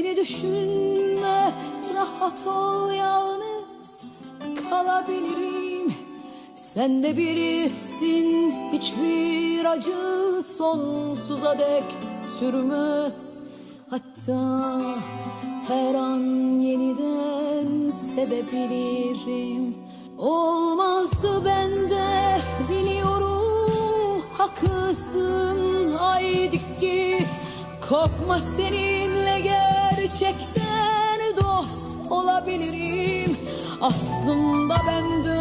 düşünme rahat ol yalnız kalabilirim. Sen de bilirsin hiçbir acı sonsuza dek sürmez. Hatta her an yeniden sevebilirim. Olmazdı bende biliyorum haklısın. Haydi git Korkma seninle olabilirim. Aslında bende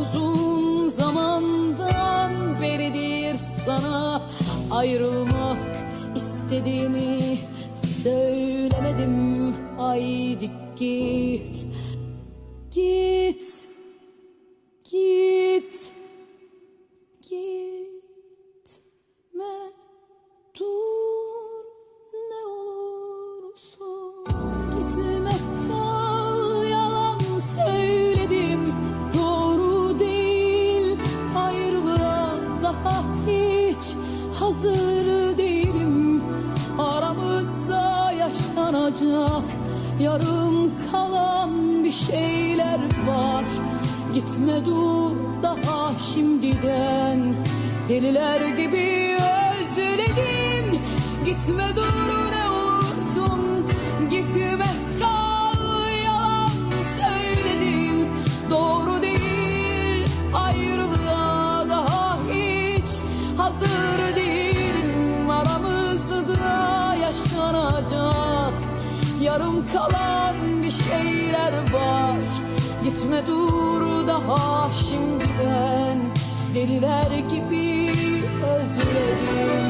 uzun zamandan beridir sana ayrılmak istediğimi söylemedim. Haydi Git Git daha hiç hazır değilim. Aramızda yaşanacak yarım kalan bir şeyler var. Gitme dur daha şimdiden. Deliler gibi özledim. Gitme dur ne hazır değilim Aramızda yaşanacak. Yarım kalan bir şeyler var. Gitme dur daha şimdiden. Deliler gibi özledim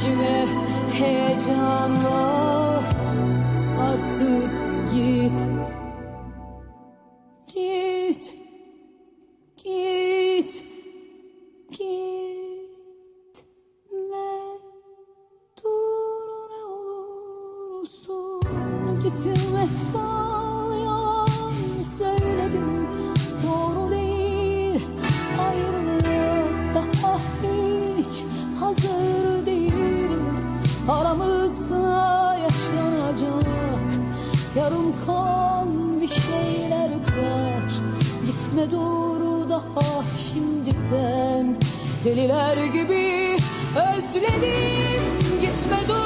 sevinci ve heyecan var. Artık Git, Deliler gibi özledim gitme dur.